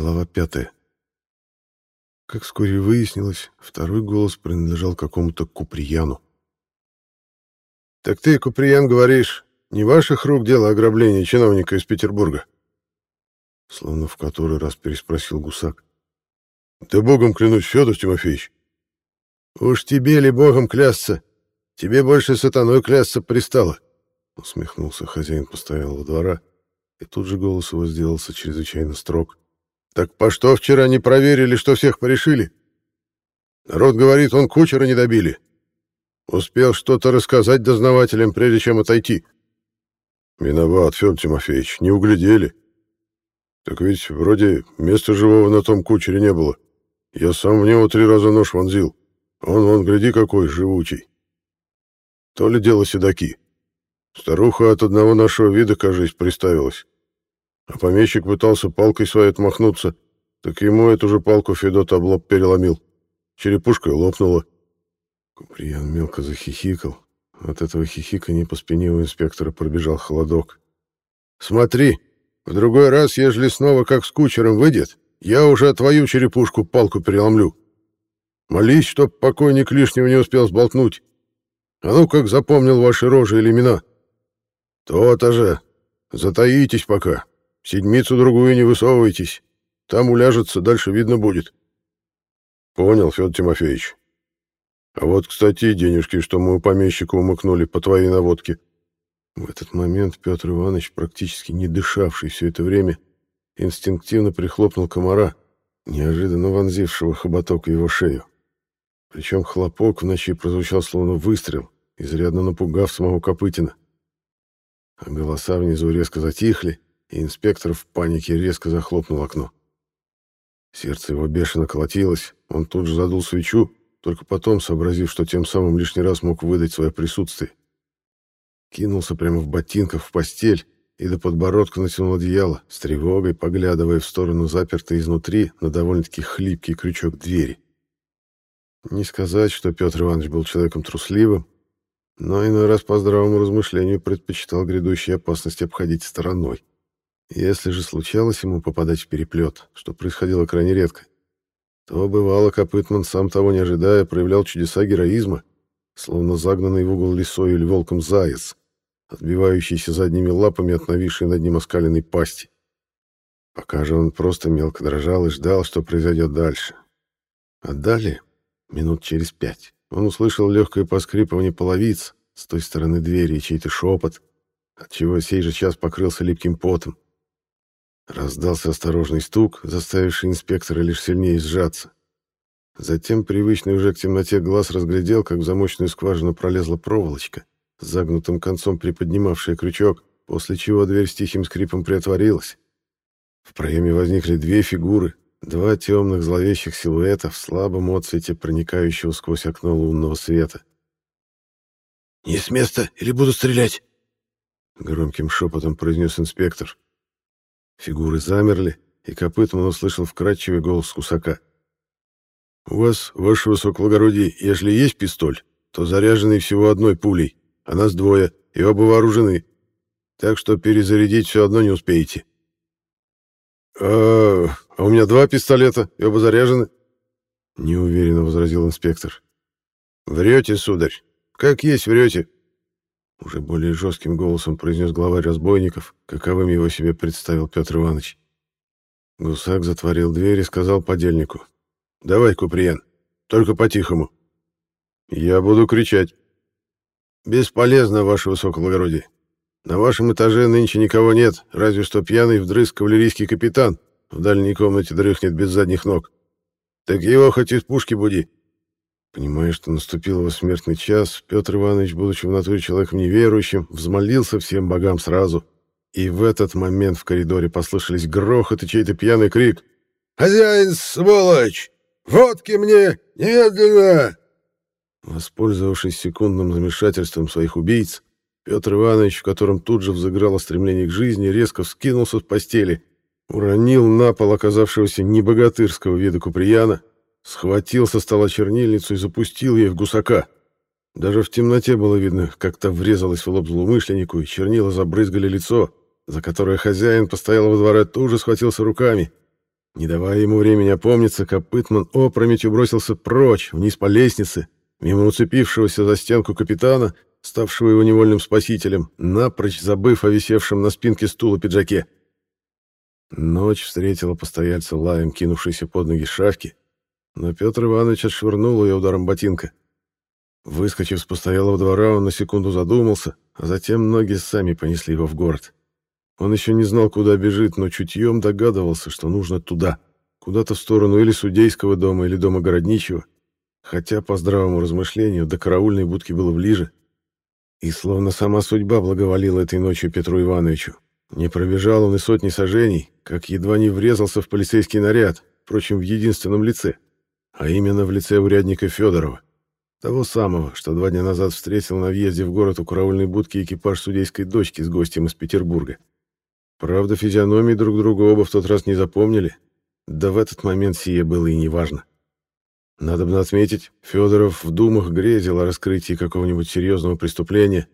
Глава пятая. Как вскоре выяснилось, второй голос принадлежал какому-то Куприяну. «Так ты, Куприян, говоришь, не ваших рук дело ограбления чиновника из Петербурга?» Словно в который раз переспросил гусак. «Да богом клянусь, Федор Тимофеевич!» «Уж тебе ли богом клясться? Тебе больше сатаной клясться пристало!» Усмехнулся хозяин постоялого двора, и тут же голос его сделался чрезвычайно строг. Так по что вчера не проверили, что всех порешили? Народ говорит, он кучера не добили. Успел что-то рассказать дознавателям, прежде чем отойти. Виноват, Федор Тимофеевич, не углядели. Так ведь вроде места живого на том кучере не было. Я сам в него три раза нож вонзил. Он, вон, гляди, какой живучий. То ли дело седаки. Старуха от одного нашего вида, кажется, приставилась. А помещик пытался палкой своей отмахнуться, так ему эту же палку Федот об лоб переломил. Черепушкой лопнула. Куприян мелко захихикал. От этого хихиканья по спине у инспектора пробежал холодок. «Смотри, в другой раз, ежели снова как с кучером выйдет, я уже твою черепушку палку переломлю. Молись, чтоб покойник лишнего не успел сболтнуть. А ну как запомнил ваши рожи или имена. То-то же. Затаитесь пока, Седмицу-другую не высовывайтесь. Там уляжется, дальше видно будет. Понял, Федор Тимофеевич. А вот, кстати, денежки, что мы у помещика умыкнули по твоей наводке. В этот момент Петр Иванович, практически не дышавший все это время, инстинктивно прихлопнул комара, неожиданно вонзившего хоботок в его шею. Причем хлопок в ночи прозвучал словно выстрел, изрядно напугав самого Копытина. А голоса внизу резко затихли, и инспектор в панике резко захлопнул окно. Сердце его бешено колотилось, он тут же задул свечу, только потом, сообразив, что тем самым лишний раз мог выдать свое присутствие. Кинулся прямо в ботинках в постель и до подбородка натянул одеяло, с тревогой поглядывая в сторону запертой изнутри на довольно-таки хлипкий крючок двери. Не сказать, что Петр Иванович был человеком трусливым, но иной раз по здравому размышлению предпочитал грядущие опасности обходить стороной. Если же случалось ему попадать в переплет, что происходило крайне редко, то бывало Копытман, сам того не ожидая, проявлял чудеса героизма, словно загнанный в угол лисой или волком заяц, отбивающийся задними лапами от нависшей над ним оскаленной пасти. Пока же он просто мелко дрожал и ждал, что произойдет дальше. А далее, минут через пять, он услышал легкое поскрипывание половиц с той стороны двери и чей-то шепот, отчего сей же час покрылся липким потом. Раздался осторожный стук, заставивший инспектора лишь сильнее сжаться. Затем привычный уже к темноте глаз разглядел, как в замочную скважину пролезла проволочка, с загнутым концом приподнимавшая крючок, после чего дверь с тихим скрипом приотворилась. В проеме возникли две фигуры, два темных зловещих силуэта в слабом отсвете проникающего сквозь окно лунного света. «Не с места, или буду стрелять!» Громким шепотом произнес инспектор. Фигуры замерли, и Копытман услышал вкрадчивый голос Кусака. «У вас, ваше высокоблагородие, если есть пистоль, то заряженный всего одной пулей, а нас двое, и оба вооружены, так что перезарядить все одно не успеете». «А, а у меня два пистолета, и оба заряжены», — неуверенно возразил инспектор. «Врете, сударь, как есть врете. Уже более жестким голосом произнес главарь разбойников, каковым его себе представил Петр Иванович. Гусак затворил дверь и сказал подельнику. «Давай, Куприян, только по-тихому. Я буду кричать». «Бесполезно, ваше высокоблагородие. На вашем этаже нынче никого нет, разве что пьяный вдрызг кавалерийский капитан в дальней комнате дрыхнет без задних ног. Так его хоть из пушки буди. Понимая, что наступил его смертный час, Петр Иванович, будучи в натуре человеком неверующим, взмолился всем богам сразу. И в этот момент в коридоре послышались грохот и чей-то пьяный крик. «Хозяин, сволочь! Водки мне! Немедленно!» Воспользовавшись секундным замешательством своих убийц, Петр Иванович, в котором тут же взыграло стремление к жизни, резко вскинулся с постели, уронил на пол оказавшегося небогатырского вида Куприяна, Схватил со стола чернильницу и запустил ей в гусака. Даже в темноте было видно, как то врезалась в лоб злоумышленнику, и чернила забрызгали лицо, за которое хозяин постоял во дворе, тут же схватился руками. Не давая ему времени опомниться, Копытман опрометью бросился прочь, вниз по лестнице, мимо уцепившегося за стенку капитана, ставшего его невольным спасителем, напрочь забыв о висевшем на спинке стула пиджаке. Ночь встретила постояльца лаем, кинувшейся под ноги шавки, но Петр Иванович отшвырнул ее ударом ботинка. Выскочив с постоялого двора, он на секунду задумался, а затем ноги сами понесли его в город. Он еще не знал, куда бежит, но чутьем догадывался, что нужно туда, куда-то в сторону или судейского дома, или дома городничего, хотя, по здравому размышлению, до караульной будки было ближе. И словно сама судьба благоволила этой ночью Петру Ивановичу. Не пробежал он и сотни сажений, как едва не врезался в полицейский наряд, впрочем, в единственном лице, а именно в лице урядника Федорова. Того самого, что два дня назад встретил на въезде в город у караульной будки экипаж судейской дочки с гостем из Петербурга. Правда, физиономии друг друга оба в тот раз не запомнили, да в этот момент сие было и неважно. Надо бы отметить, Федоров в думах грезил о раскрытии какого-нибудь серьезного преступления,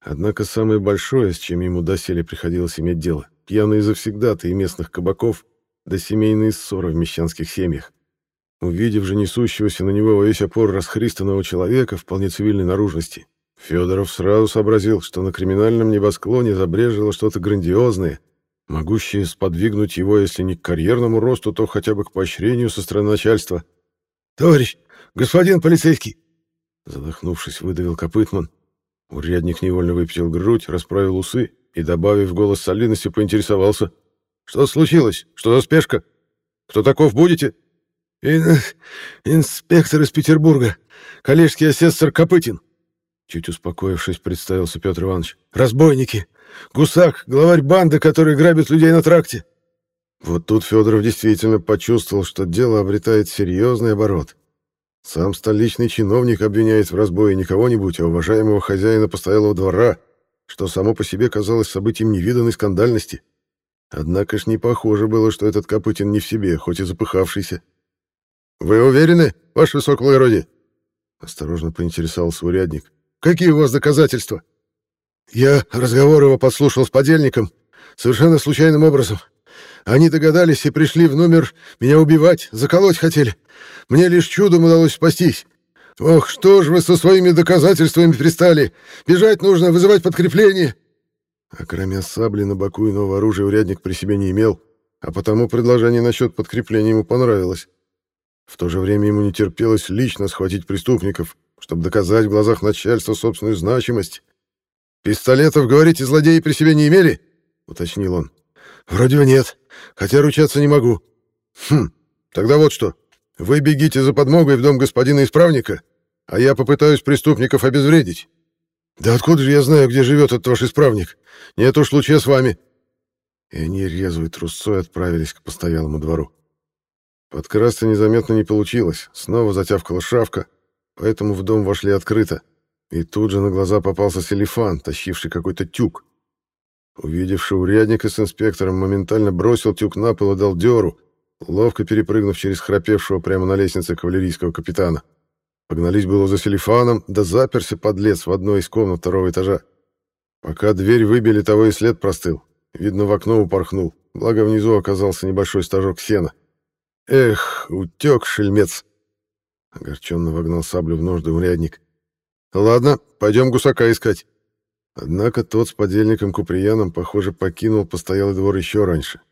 однако самое большое, с чем ему доселе приходилось иметь дело, пьяные завсегдаты и местных кабаков, да семейные ссоры в мещанских семьях. Увидев же несущегося на него во весь опор расхристанного человека вполне цивильной наружности, Федоров сразу сообразил, что на криминальном небосклоне забрежило что-то грандиозное, могущее сподвигнуть его, если не к карьерному росту, то хотя бы к поощрению со стороны начальства. «Товарищ, господин полицейский!» Задохнувшись, выдавил Копытман. Урядник невольно выпятил грудь, расправил усы и, добавив голос солидности, поинтересовался. «Что случилось? Что за спешка? Кто таков будете?» Ин... «Инспектор из Петербурга, коллежский асессор Копытин». Чуть успокоившись, представился Петр Иванович. «Разбойники! Гусак, главарь банды, который грабит людей на тракте!» Вот тут Федоров действительно почувствовал, что дело обретает серьезный оборот. Сам столичный чиновник обвиняет в разбое не кого-нибудь, а уважаемого хозяина постоялого двора, что само по себе казалось событием невиданной скандальности. Однако ж не похоже было, что этот Копытин не в себе, хоть и запыхавшийся. «Вы уверены, ваше высокоблагородие?» Осторожно поинтересовался урядник. «Какие у вас доказательства?» «Я разговор его подслушал с подельником, совершенно случайным образом. Они догадались и пришли в номер меня убивать, заколоть хотели. Мне лишь чудом удалось спастись. Ох, что ж вы со своими доказательствами пристали? Бежать нужно, вызывать подкрепление!» А кроме сабли на боку иного оружия урядник при себе не имел, а потому предложение насчет подкрепления ему понравилось. В то же время ему не терпелось лично схватить преступников, чтобы доказать в глазах начальства собственную значимость. «Пистолетов, говорите, злодеи при себе не имели?» — уточнил он. «Вроде бы нет, хотя ручаться не могу». «Хм, тогда вот что. Вы бегите за подмогой в дом господина исправника, а я попытаюсь преступников обезвредить». «Да откуда же я знаю, где живет этот ваш исправник? Нет уж, лучше с вами». И они резвой трусцой отправились к постоялому двору. Подкрасться незаметно не получилось, снова затявкала шавка, поэтому в дом вошли открыто. И тут же на глаза попался селифан, тащивший какой-то тюк. Увидевший урядника с инспектором, моментально бросил тюк на пол и дал дёру, ловко перепрыгнув через храпевшего прямо на лестнице кавалерийского капитана. Погнались было за селифаном, да заперся подлец в одной из комнат второго этажа. Пока дверь выбили, того и след простыл. Видно, в окно упорхнул, благо внизу оказался небольшой стажок сена. Эх, утек шельмец. Огорченно вогнал саблю в ножды урядник. Ладно, пойдем гусака искать. Однако тот с подельником Куприяном, похоже, покинул постоялый двор еще раньше.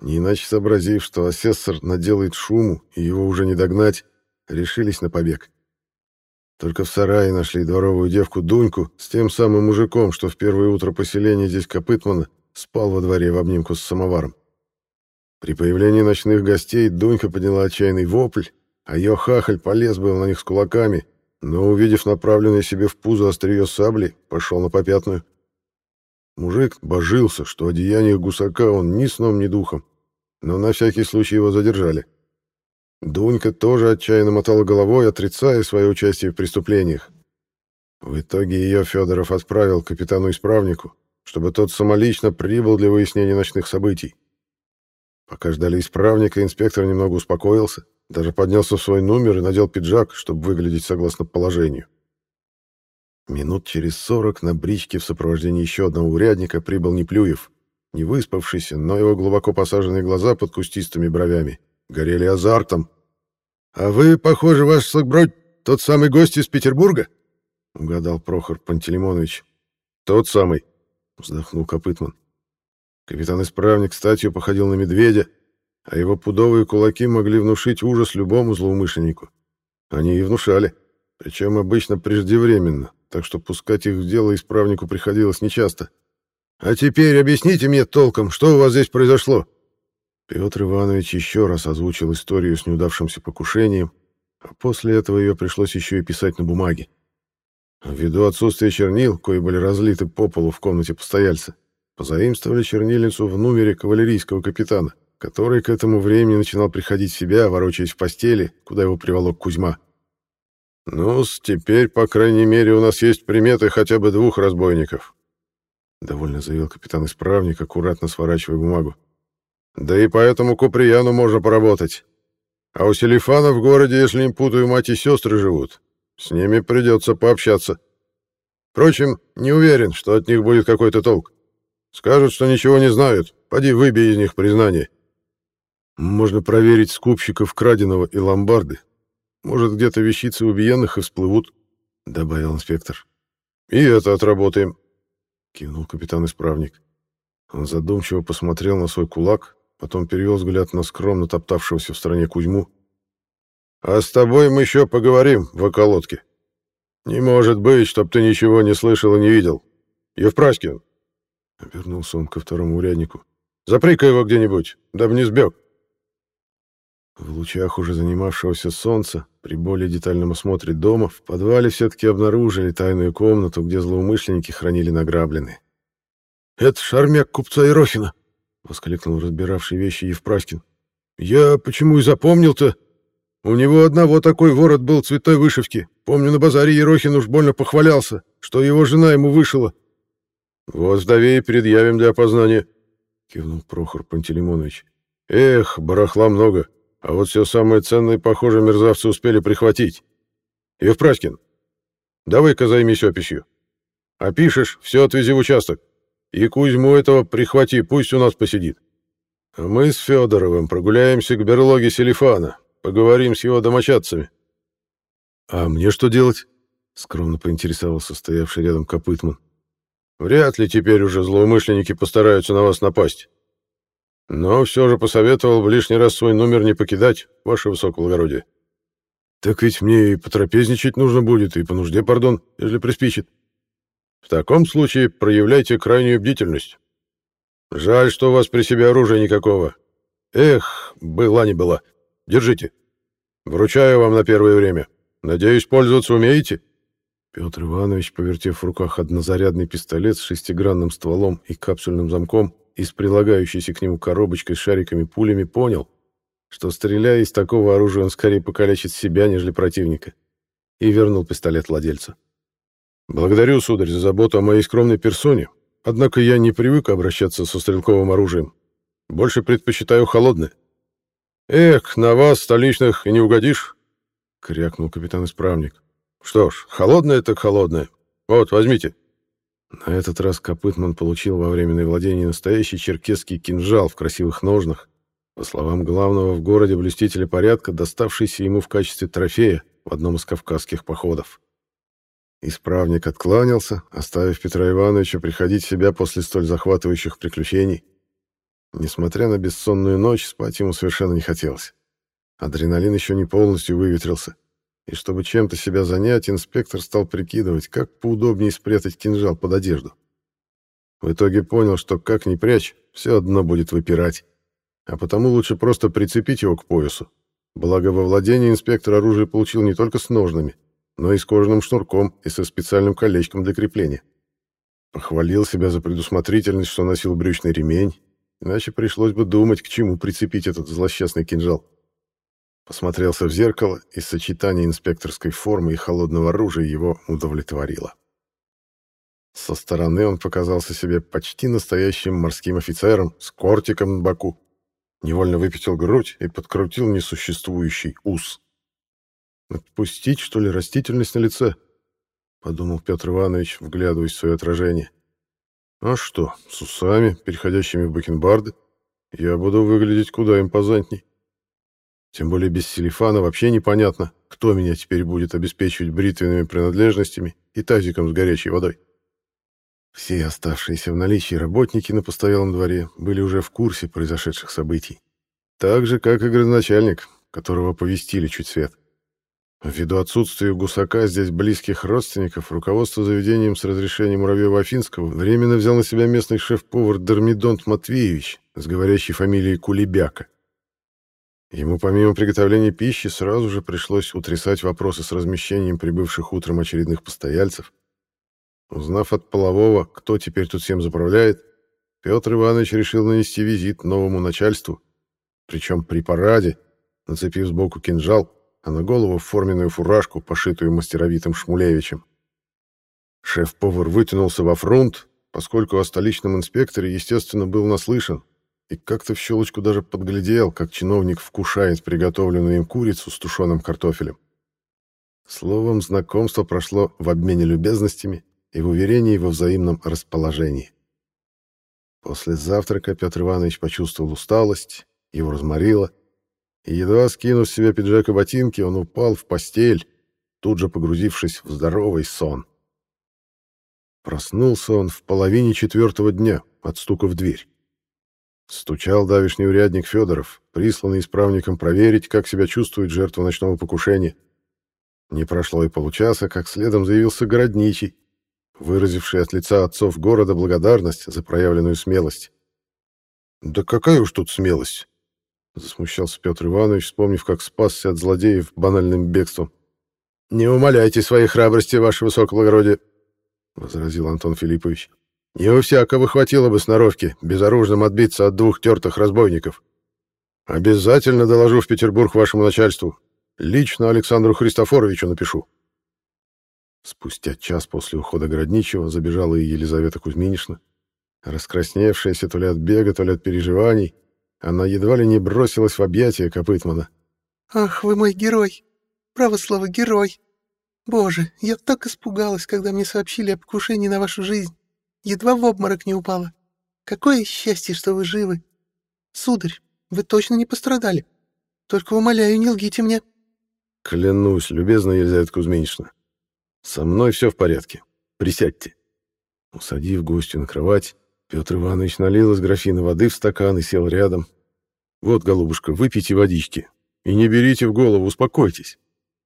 Не иначе сообразив, что асессор наделает шуму и его уже не догнать, решились на побег. Только в сарае нашли дворовую девку Дуньку с тем самым мужиком, что в первое утро поселения здесь Копытмана спал во дворе в обнимку с самоваром. При появлении ночных гостей Дунька подняла отчаянный вопль, а ее хахаль полез был на них с кулаками, но, увидев направленное себе в пузо острие сабли, пошел на попятную. Мужик божился, что о деяниях гусака он ни сном, ни духом, но на всякий случай его задержали. Дунька тоже отчаянно мотала головой, отрицая свое участие в преступлениях. В итоге ее Федоров отправил капитану-исправнику, чтобы тот самолично прибыл для выяснения ночных событий. Пока ждали исправника, инспектор немного успокоился, даже поднялся в свой номер и надел пиджак, чтобы выглядеть согласно положению. Минут через сорок на бричке в сопровождении еще одного урядника прибыл Неплюев. не выспавшийся, но его глубоко посаженные глаза под кустистыми бровями горели азартом. «А вы, похоже, ваш сокбродь, тот самый гость из Петербурга?» — угадал Прохор Пантелеймонович. «Тот самый», — вздохнул Копытман. Капитан-исправник статью походил на медведя, а его пудовые кулаки могли внушить ужас любому злоумышленнику. Они и внушали, причем обычно преждевременно, так что пускать их в дело исправнику приходилось нечасто. «А теперь объясните мне толком, что у вас здесь произошло?» Петр Иванович еще раз озвучил историю с неудавшимся покушением, а после этого ее пришлось еще и писать на бумаге. Ввиду отсутствия чернил, кои были разлиты по полу в комнате постояльца, позаимствовали чернильницу в номере кавалерийского капитана, который к этому времени начинал приходить в себя, ворочаясь в постели, куда его приволок Кузьма. ну теперь, по крайней мере, у нас есть приметы хотя бы двух разбойников», — довольно заявил капитан-исправник, аккуратно сворачивая бумагу. «Да и по этому Куприяну можно поработать. А у Селифана в городе, если не путаю, мать и сестры живут. С ними придется пообщаться. Впрочем, не уверен, что от них будет какой-то толк. Скажут, что ничего не знают. Поди выбей из них признание. Можно проверить скупщиков краденого и ломбарды. Может, где-то вещицы убиенных и всплывут, — добавил инспектор. — И это отработаем, — кивнул капитан-исправник. Он задумчиво посмотрел на свой кулак, потом перевел взгляд на скромно топтавшегося в стороне Кузьму. — А с тобой мы еще поговорим в околотке. Не может быть, чтоб ты ничего не слышал и не видел. Евпраськин, — обернулся он ко второму уряднику, — запри-ка его где-нибудь, дабы не сбег. В лучах уже занимавшегося солнца, при более детальном осмотре дома, в подвале все-таки обнаружили тайную комнату, где злоумышленники хранили награбленные. «Это шармяк купца Ерохина!» — воскликнул разбиравший вещи Евпраскин. «Я почему и запомнил-то? У него одного такой ворот был цветной вышивки. Помню, на базаре Ерохин уж больно похвалялся, что его жена ему вышила». «Вот вдове и предъявим для опознания», — кивнул Прохор Пантелеймонович. «Эх, барахла много». А вот все самое ценное, похоже, мерзавцы успели прихватить. Евпраськин, давай-ка займись описью. Опишешь, все отвези в участок. И Кузьму этого прихвати, пусть у нас посидит. А мы с Федоровым прогуляемся к берлоге Селифана, поговорим с его домочадцами. — А мне что делать? — скромно поинтересовался стоявший рядом Копытман. — Вряд ли теперь уже злоумышленники постараются на вас напасть. Но все же посоветовал бы лишний раз свой номер не покидать, ваше высокоблагородие. Так ведь мне и потрапезничать нужно будет, и по нужде, пардон, если приспичит. В таком случае проявляйте крайнюю бдительность. Жаль, что у вас при себе оружия никакого. Эх, была не была. Держите. Вручаю вам на первое время. Надеюсь, пользоваться умеете?» Петр Иванович, повертев в руках однозарядный пистолет с шестигранным стволом и капсульным замком, и с прилагающейся к нему коробочкой с шариками-пулями понял, что, стреляя из такого оружия, он скорее покалечит себя, нежели противника, и вернул пистолет владельцу. «Благодарю, сударь, за заботу о моей скромной персоне, однако я не привык обращаться со стрелковым оружием. Больше предпочитаю холодное». «Эх, на вас, столичных, и не угодишь», — крякнул капитан-исправник. «Что ж, холодное так холодное. Вот, возьмите». На этот раз Копытман получил во временное владение настоящий черкесский кинжал в красивых ножнах, по словам главного в городе блюстителя порядка, доставшийся ему в качестве трофея в одном из кавказских походов. Исправник откланялся, оставив Петра Ивановича приходить в себя после столь захватывающих приключений. Несмотря на бессонную ночь, спать ему совершенно не хотелось. Адреналин еще не полностью выветрился и чтобы чем-то себя занять, инспектор стал прикидывать, как поудобнее спрятать кинжал под одежду. В итоге понял, что как ни прячь, все одно будет выпирать. А потому лучше просто прицепить его к поясу. Благо во владении инспектор оружие получил не только с ножными, но и с кожаным шнурком и со специальным колечком для крепления. Похвалил себя за предусмотрительность, что носил брючный ремень, иначе пришлось бы думать, к чему прицепить этот злосчастный кинжал. Посмотрелся в зеркало, и сочетание инспекторской формы и холодного оружия его удовлетворило. Со стороны он показался себе почти настоящим морским офицером с кортиком на боку. Невольно выпятил грудь и подкрутил несуществующий ус. «Отпустить, что ли, растительность на лице?» — подумал Петр Иванович, вглядываясь в свое отражение. А что, с усами, переходящими в бакенбарды, я буду выглядеть куда импозантней. Тем более без селифана вообще непонятно, кто меня теперь будет обеспечивать бритвенными принадлежностями и тазиком с горячей водой. Все оставшиеся в наличии работники на постоялом дворе были уже в курсе произошедших событий. Так же, как и градоначальник, которого повестили чуть свет. Ввиду отсутствия гусака здесь близких родственников, руководство заведением с разрешения Муравьева-Афинского временно взял на себя местный шеф-повар Дормидонт Матвеевич с говорящей фамилией Кулебяка. Ему помимо приготовления пищи сразу же пришлось утрясать вопросы с размещением прибывших утром очередных постояльцев. Узнав от полового, кто теперь тут всем заправляет, Петр Иванович решил нанести визит новому начальству, причем при параде, нацепив сбоку кинжал, а на голову форменную фуражку, пошитую мастеровитым Шмулевичем. Шеф-повар вытянулся во фронт, поскольку о столичном инспекторе, естественно, был наслышан, и как-то в щелочку даже подглядел, как чиновник вкушает приготовленную им курицу с тушеным картофелем. Словом, знакомство прошло в обмене любезностями и в уверении во взаимном расположении. После завтрака Петр Иванович почувствовал усталость, его разморило, и, едва скинув с себя пиджак и ботинки, он упал в постель, тут же погрузившись в здоровый сон. Проснулся он в половине четвертого дня от стука в дверь. Стучал давишний урядник Федоров, присланный исправником проверить, как себя чувствует жертва ночного покушения. Не прошло и получаса, как следом заявился городничий, выразивший от лица отцов города благодарность за проявленную смелость. «Да какая уж тут смелость!» Засмущался Петр Иванович, вспомнив, как спасся от злодеев банальным бегством. «Не умоляйте своей храбрости, ваше высокоблагородие!» — возразил Антон Филиппович. «Не у всякого хватило бы сноровки безоружным отбиться от двух тертых разбойников. Обязательно доложу в Петербург вашему начальству. Лично Александру Христофоровичу напишу». Спустя час после ухода Городничего забежала и Елизавета Кузьминишна, раскрасневшаяся то ли от бега, то ли от переживаний, она едва ли не бросилась в объятия Копытмана. «Ах, вы мой герой! Право слово, герой! Боже, я так испугалась, когда мне сообщили о покушении на вашу жизнь. Едва в обморок не упала. Какое счастье, что вы живы! Сударь, вы точно не пострадали. Только умоляю, не лгите мне». «Клянусь, любезная Елизавета Кузьминична, со мной все в порядке. Присядьте». Усадив гостю на кровать, Петр Иванович налил из графина воды в стакан и сел рядом. «Вот, голубушка, выпейте водички. И не берите в голову, успокойтесь».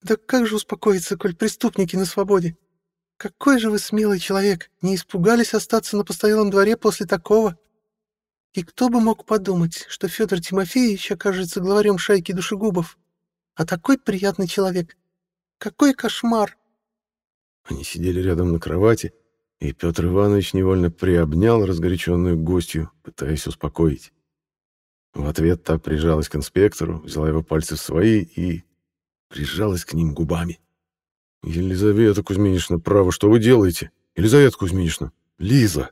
«Да как же успокоиться, коль преступники на свободе? Какой же вы смелый человек, не испугались остаться на постоялом дворе после такого? И кто бы мог подумать, что Федор Тимофеевич окажется главарем шайки душегубов? А такой приятный человек. Какой кошмар!» Они сидели рядом на кровати, и Петр Иванович невольно приобнял разгоряченную гостью, пытаясь успокоить. В ответ та прижалась к инспектору, взяла его пальцы в свои и прижалась к ним губами. «Елизавета Кузьминична, право, что вы делаете? Елизавета Кузьминична! Лиза!»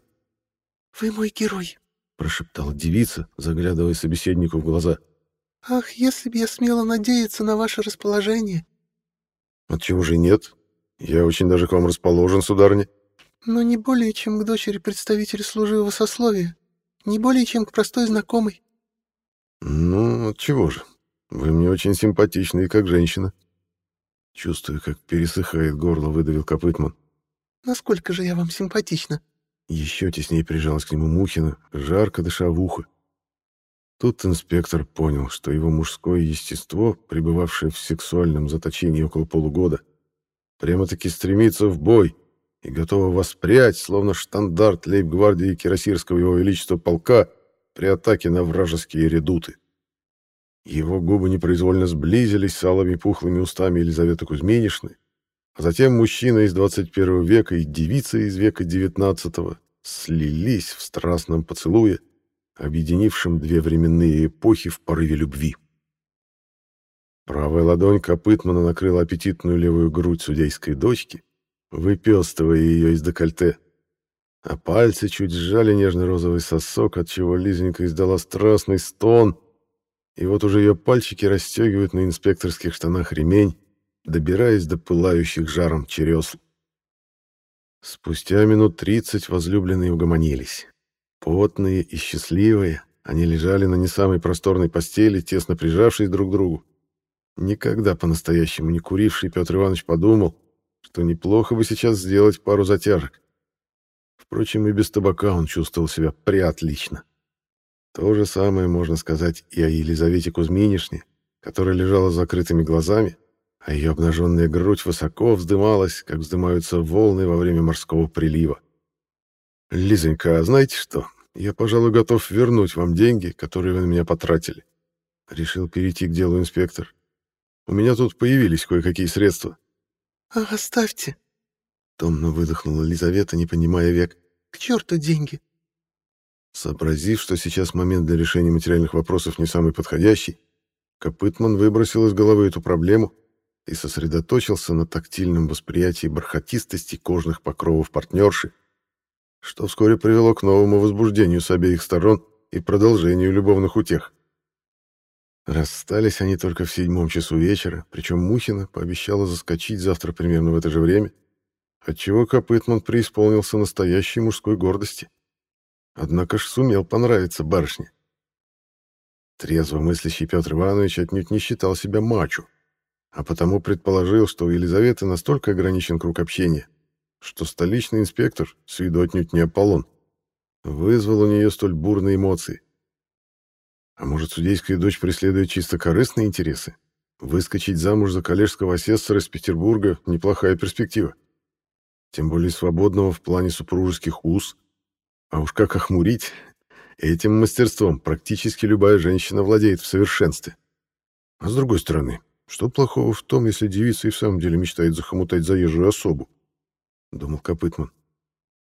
«Вы мой герой!» — прошептала девица, заглядывая собеседнику в глаза. «Ах, если б я смела надеяться на ваше расположение!» «Отчего же нет? Я очень даже к вам расположен, сударыня но не более, чем к дочери представителя служивого сословия, не более, чем к простой знакомой. Ну, чего же? Вы мне очень симпатичны и как женщина. Чувствую, как пересыхает горло, выдавил Копытман. Насколько же я вам симпатична? Еще теснее прижалась к нему Мухина, жарко дыша в ухо. Тут инспектор понял, что его мужское естество, пребывавшее в сексуальном заточении около полугода, прямо-таки стремится в бой, и готова воспрять, словно штандарт лейб-гвардии Кирасирского его величества полка при атаке на вражеские редуты. Его губы непроизвольно сблизились с алыми пухлыми устами Елизаветы Кузьминишны, а затем мужчина из 21 века и девица из века 19 слились в страстном поцелуе, объединившем две временные эпохи в порыве любви. Правая ладонь Копытмана накрыла аппетитную левую грудь судейской дочки, выпестывая ее из декольте. А пальцы чуть сжали нежно-розовый сосок, от чего Лизонька издала страстный стон. И вот уже ее пальчики расстегивают на инспекторских штанах ремень, добираясь до пылающих жаром чересл. Спустя минут тридцать возлюбленные угомонились. Потные и счастливые, они лежали на не самой просторной постели, тесно прижавшись друг к другу. Никогда по-настоящему не куривший Петр Иванович подумал, что неплохо бы сейчас сделать пару затяжек. Впрочем, и без табака он чувствовал себя приотлично. То же самое можно сказать и о Елизавете Кузьминишне, которая лежала с закрытыми глазами, а ее обнаженная грудь высоко вздымалась, как вздымаются волны во время морского прилива. «Лизонька, а знаете что? Я, пожалуй, готов вернуть вам деньги, которые вы на меня потратили». Решил перейти к делу инспектор. «У меня тут появились кое-какие средства». «А, оставьте!» Томно выдохнула Лизавета, не понимая век. «К черту деньги!» Сообразив, что сейчас момент для решения материальных вопросов не самый подходящий, Копытман выбросил из головы эту проблему и сосредоточился на тактильном восприятии бархатистости кожных покровов партнерши, что вскоре привело к новому возбуждению с обеих сторон и продолжению любовных утех. Расстались они только в седьмом часу вечера, причем Мухина пообещала заскочить завтра примерно в это же время, отчего Копытман преисполнился настоящей мужской гордости. Однако ж сумел понравиться барышне. Трезво мыслящий Петр Иванович отнюдь не считал себя мачо, а потому предположил, что у Елизаветы настолько ограничен круг общения, что столичный инспектор, с виду отнюдь не Аполлон, вызвал у нее столь бурные эмоции. А может, судейская дочь преследует чисто корыстные интересы? Выскочить замуж за коллежского асессора из Петербурга — неплохая перспектива. Тем более свободного в плане супружеских уз. А уж как охмурить, этим мастерством практически любая женщина владеет в совершенстве. А с другой стороны, что плохого в том, если девица и в самом деле мечтает захомутать заезжую особу? Думал Копытман.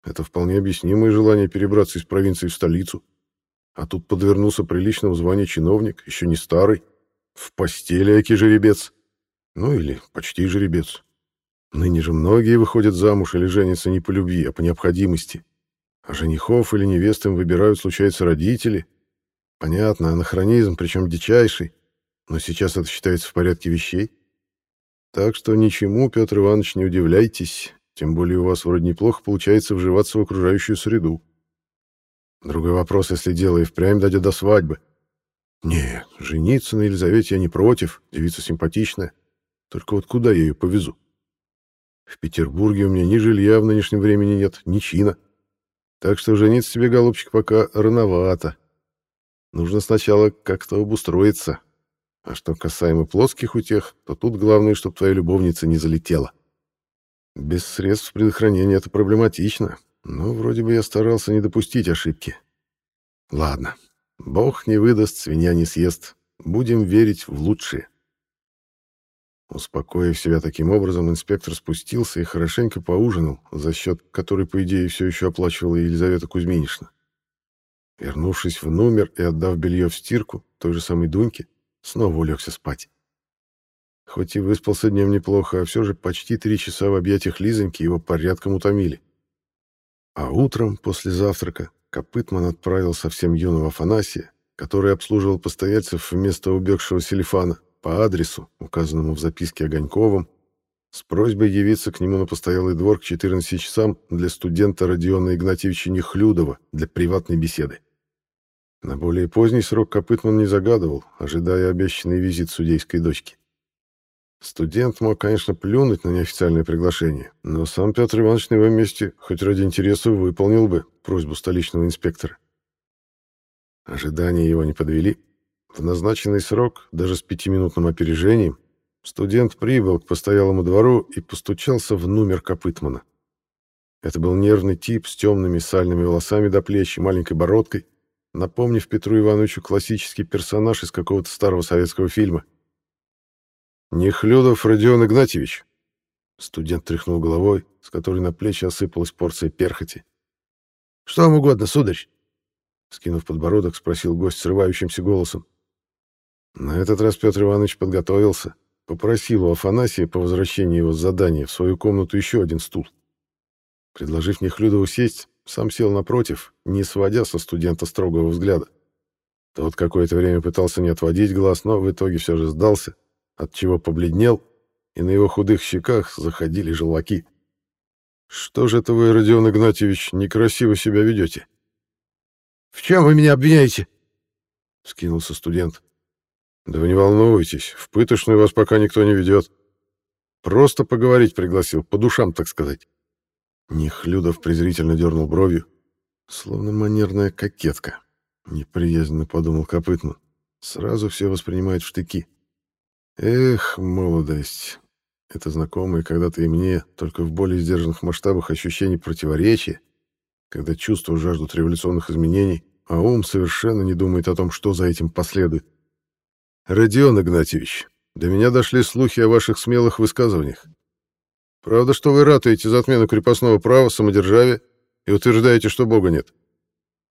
Это вполне объяснимое желание перебраться из провинции в столицу. А тут подвернулся приличного звания чиновник, еще не старый, в постели аки жеребец. Ну или почти жеребец. Ныне же многие выходят замуж или женятся не по любви, а по необходимости. А женихов или невест им выбирают, случается, родители. Понятно, анахронизм, причем дичайший. Но сейчас это считается в порядке вещей. Так что ничему, Петр Иванович, не удивляйтесь, тем более у вас вроде неплохо получается вживаться в окружающую среду. Другой вопрос, если дело и впрямь дойдет до свадьбы. Нет, жениться на Елизавете я не против, девица симпатичная. Только вот куда я ее повезу? В Петербурге у меня ни жилья в нынешнем времени нет, ни чина. Так что жениться себе, голубчик, пока рановато. Нужно сначала как-то обустроиться, а что касаемо плоских утех, то тут главное, чтобы твоя любовница не залетела. Без средств предохранения это проблематично, но вроде бы я старался не допустить ошибки. Ладно, бог не выдаст, свинья не съест. Будем верить в лучшее. Успокоив себя таким образом, инспектор спустился и хорошенько поужинал, за счет которой, по идее, все еще оплачивала Елизавета Кузьминишна. Вернувшись в номер и отдав белье в стирку той же самой Дуньке, снова улегся спать. Хоть и выспался днем неплохо, а все же почти три часа в объятиях Лизоньки его порядком утомили. А утром, после завтрака, Копытман отправил совсем юного Афанасия, который обслуживал постояльцев вместо убегшего Селифана, по адресу, указанному в записке Огоньковым, с просьбой явиться к нему на постоялый двор к 14 часам для студента Родиона Игнатьевича Нехлюдова для приватной беседы. На более поздний срок Копытман не загадывал, ожидая обещанный визит судейской дочки. Студент мог, конечно, плюнуть на неофициальное приглашение, но сам Петр Иванович на его месте хоть ради интереса выполнил бы просьбу столичного инспектора. Ожидания его не подвели. В назначенный срок, даже с пятиминутным опережением, студент прибыл к постоялому двору и постучался в номер Копытмана. Это был нервный тип с темными сальными волосами до плеч и маленькой бородкой, напомнив Петру Ивановичу классический персонаж из какого-то старого советского фильма. «Нехлюдов Родион Игнатьевич!» Студент тряхнул головой, с которой на плечи осыпалась порция перхоти. «Что вам угодно, сударь?» Скинув подбородок, спросил гость срывающимся голосом. На этот раз Петр Иванович подготовился, попросил у Афанасия по возвращении его с задания в свою комнату еще один стул. Предложив Нехлюдову сесть, сам сел напротив, не сводя со студента строгого взгляда. Тот какое-то время пытался не отводить глаз, но в итоге все же сдался, отчего побледнел, и на его худых щеках заходили желваки. Что же это вы, Родион Игнатьевич, некрасиво себя ведете? В чем вы меня обвиняете? Скинулся студент. Да вы не волнуйтесь, в пыточную вас пока никто не ведет. Просто поговорить пригласил, по душам, так сказать. Нехлюдов презрительно дернул бровью, словно манерная кокетка. Неприязненно подумал Копытман. Сразу все воспринимает в штыки. Эх, молодость. Это знакомое когда-то и мне, только в более сдержанных масштабах ощущений противоречия, когда чувства жаждут революционных изменений, а ум совершенно не думает о том, что за этим последует. Родион Игнатьевич, до меня дошли слухи о ваших смелых высказываниях. Правда, что вы ратуете за отмену крепостного права, самодержавия и утверждаете, что Бога нет?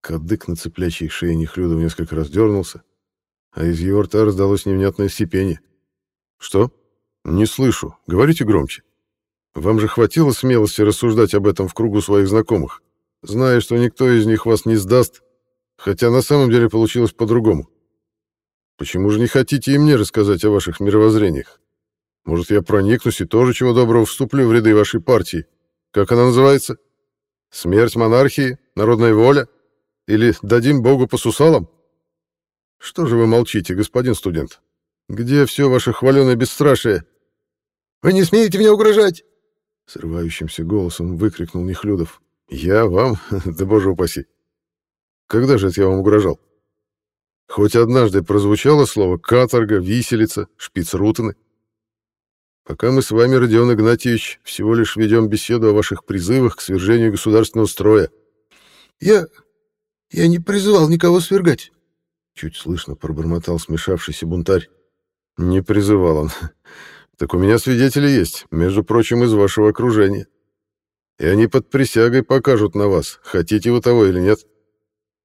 Кадык на цеплящей шее Нехлюдов несколько раз дернулся, а из его рта раздалось невнятное сипение. «Что? Не слышу. Говорите громче. Вам же хватило смелости рассуждать об этом в кругу своих знакомых, зная, что никто из них вас не сдаст, хотя на самом деле получилось по-другому. Почему же не хотите и мне рассказать о ваших мировоззрениях? Может, я проникнусь и тоже чего доброго вступлю в ряды вашей партии? Как она называется? Смерть монархии? Народная воля? Или дадим Богу по сусалам? Что же вы молчите, господин студент? Где все ваше хваленое бесстрашие? Вы не смеете мне угрожать? Срывающимся голосом выкрикнул Нехлюдов. Я вам? Да боже упаси. Когда же это я вам угрожал? Хоть однажды прозвучало слово «каторга», «виселица», «шпицрутены». Пока мы с вами, Родион Игнатьевич, всего лишь ведем беседу о ваших призывах к свержению государственного строя. Я... я не призывал никого свергать. Чуть слышно пробормотал смешавшийся бунтарь. Не призывал он. Так у меня свидетели есть, между прочим, из вашего окружения. И они под присягой покажут на вас, хотите вы того или нет.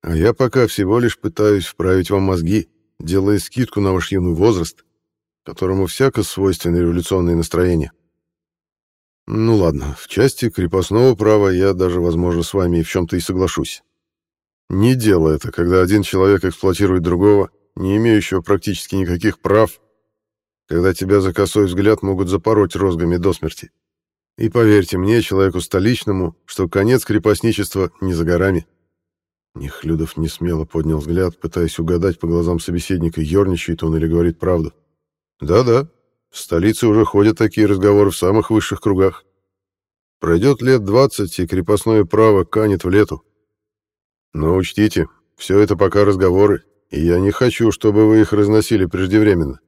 А я пока всего лишь пытаюсь вправить вам мозги, делая скидку на ваш юный возраст, которому всяко свойственны революционные настроения. Ну ладно, в части крепостного права я даже, возможно, с вами и в чем-то и соглашусь. Не дело это, когда один человек эксплуатирует другого, не имеющего практически никаких прав, когда тебя за косой взгляд могут запороть розгами до смерти. И поверьте мне, человеку столичному, что конец крепостничества не за горами. Нехлюдов не смело поднял взгляд, пытаясь угадать по глазам собеседника, ерничает он или говорит правду. Да-да, в столице уже ходят такие разговоры в самых высших кругах. Пройдет лет двадцать, и крепостное право канет в лету. Но учтите, все это пока разговоры, и я не хочу, чтобы вы их разносили преждевременно.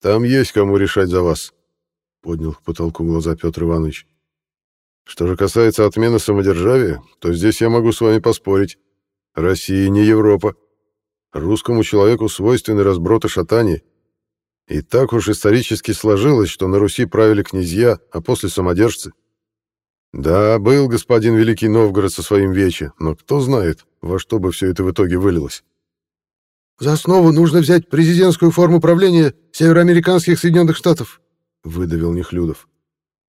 Там есть кому решать за вас, — поднял к потолку глаза Петр Иванович. Что же касается отмены самодержавия, то здесь я могу с вами поспорить. Россия не Европа. Русскому человеку свойственны разброд и шатание. И так уж исторически сложилось, что на Руси правили князья, а после самодержцы. Да, был господин Великий Новгород со своим вече, но кто знает, во что бы все это в итоге вылилось. За основу нужно взять президентскую форму правления североамериканских Соединенных Штатов, выдавил Нехлюдов.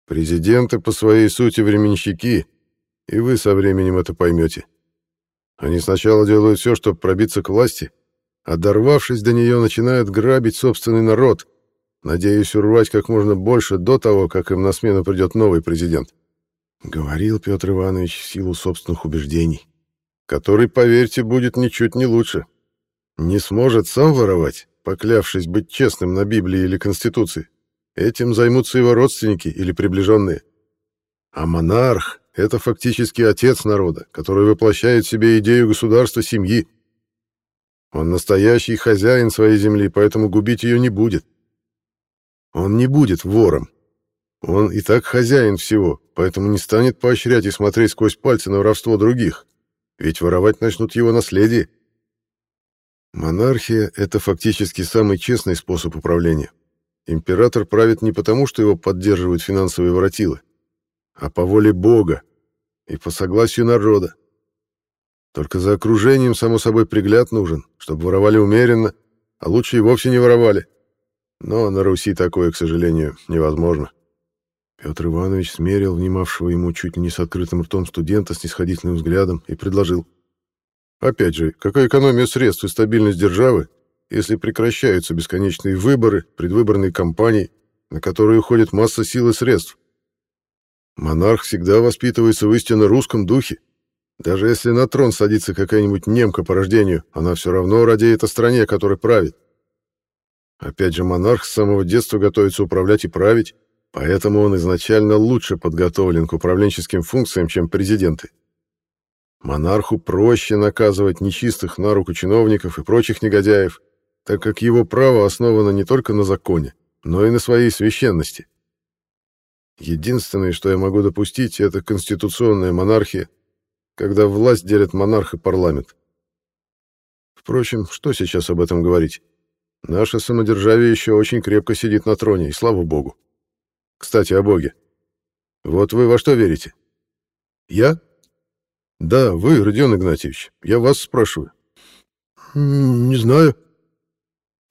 Президенты по своей сути временщики, и вы со временем это поймете. Они сначала делают все, чтобы пробиться к власти, а дорвавшись до нее, начинают грабить собственный народ, надеясь урвать как можно больше до того, как им на смену придет новый президент. Говорил Петр Иванович в силу собственных убеждений, который, поверьте, будет ничуть не лучше. Не сможет сам воровать, поклявшись быть честным на Библии или Конституции. Этим займутся его родственники или приближенные. А монарх — это фактически отец народа, который воплощает в себе идею государства семьи. Он настоящий хозяин своей земли, поэтому губить ее не будет. Он не будет вором, он и так хозяин всего, поэтому не станет поощрять и смотреть сквозь пальцы на воровство других, ведь воровать начнут его наследие. Монархия — это фактически самый честный способ управления. Император правит не потому, что его поддерживают финансовые воротилы, а по воле Бога и по согласию народа. Только за окружением, само собой, пригляд нужен, чтобы воровали умеренно, а лучше и вовсе не воровали. Но на Руси такое, к сожалению, невозможно. Петр Иванович смерил внимавшего ему чуть не с открытым ртом студента с нисходительным взглядом и предложил. «Опять же, какая экономия средств и стабильность державы, если прекращаются бесконечные выборы, предвыборные кампании, на которые уходит масса сил и средств? Монарх всегда воспитывается в истинно русском духе. Даже если на трон садится какая-нибудь немка по рождению, она все равно радеет о стране, которой правит. Опять же, монарх с самого детства готовится управлять и править, поэтому он изначально лучше подготовлен к управленческим функциям, чем президенты. Монарху проще наказывать нечистых на руку чиновников и прочих негодяев, так как его право основано не только на законе, но и на своей священности. Единственное, что я могу допустить, это конституционная монархия, когда власть делят монарх и парламент. Впрочем, что сейчас об этом говорить? Наше самодержавие еще очень крепко сидит на троне, и слава богу. Кстати, о боге. Вот вы во что верите? Я? Да, вы, Родион Игнатьевич. Я вас спрашиваю. Не знаю.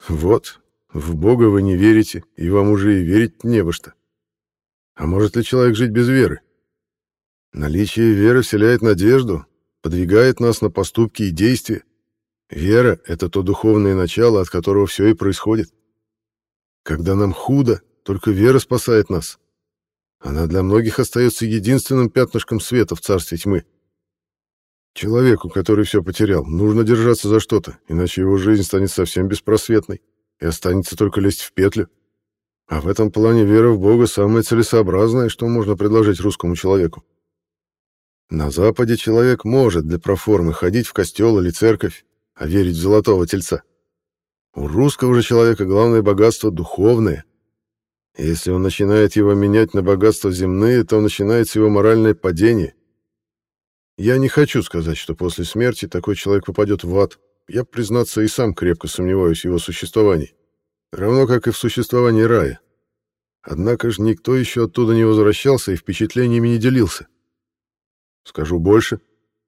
Вот, в бога вы не верите, и вам уже и верить не во что. А может ли человек жить без веры? Наличие веры вселяет надежду, подвигает нас на поступки и действия. Вера — это то духовное начало, от которого все и происходит. Когда нам худо, только вера спасает нас. Она для многих остается единственным пятнышком света в царстве тьмы. Человеку, который все потерял, нужно держаться за что-то, иначе его жизнь станет совсем беспросветной и останется только лезть в петлю. А в этом плане вера в Бога самое целесообразное, что можно предложить русскому человеку. На Западе человек может для проформы ходить в костел или церковь, а верить в золотого тельца. У русского же человека главное богатство духовное. если он начинает его менять на богатства земные, то начинается его моральное падение. Я не хочу сказать, что после смерти такой человек попадет в ад. Я, признаться, и сам крепко сомневаюсь в его существовании. Равно как и в существовании рая. Однако же никто еще оттуда не возвращался и впечатлениями не делился. Скажу больше.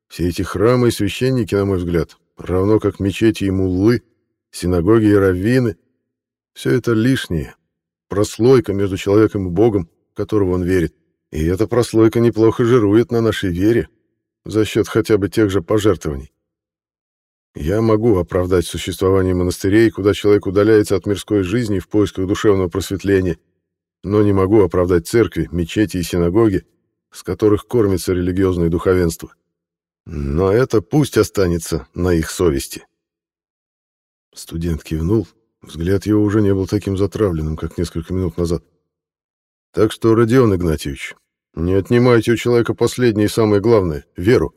Все эти храмы и священники, на мой взгляд, равно как мечети и муллы, синагоги и раввины. Все это лишнее, прослойка между человеком и Богом, в которого он верит. И эта прослойка неплохо жирует на нашей вере за счет хотя бы тех же пожертвований. Я могу оправдать существование монастырей, куда человек удаляется от мирской жизни в поисках душевного просветления, но не могу оправдать церкви, мечети и синагоги, с которых кормится религиозное духовенство. Но это пусть останется на их совести. Студент кивнул. Взгляд его уже не был таким затравленным, как несколько минут назад. Так что, Родион Игнатьевич, не отнимайте у человека последнее и самое главное — веру.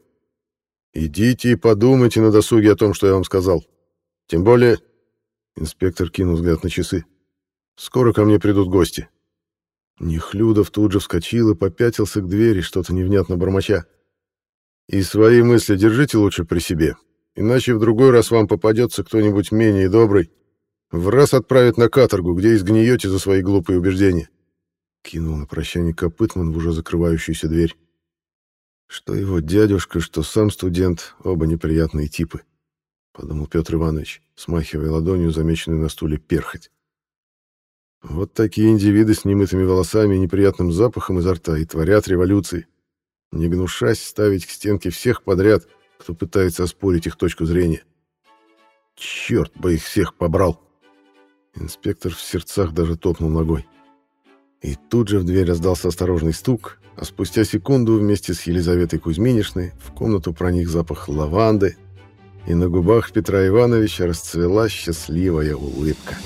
Идите и подумайте на досуге о том, что я вам сказал. Тем более... Инспектор кинул взгляд на часы. Скоро ко мне придут гости. Нехлюдов тут же вскочил и попятился к двери, что-то невнятно бормоча. И свои мысли держите лучше при себе, иначе в другой раз вам попадется кто-нибудь менее добрый, в раз отправит на каторгу, где изгниете за свои глупые убеждения. Кинул на прощание Копытман в уже закрывающуюся дверь. Что его дядюшка, что сам студент, оба неприятные типы, подумал Петр Иванович, смахивая ладонью замеченную на стуле перхоть. Вот такие индивиды с немытыми волосами и неприятным запахом изо рта и творят революции не гнушась ставить к стенке всех подряд, кто пытается оспорить их точку зрения. Черт бы их всех побрал! Инспектор в сердцах даже топнул ногой. И тут же в дверь раздался осторожный стук, а спустя секунду вместе с Елизаветой Кузьминишной в комнату проник запах лаванды, и на губах Петра Ивановича расцвела счастливая улыбка.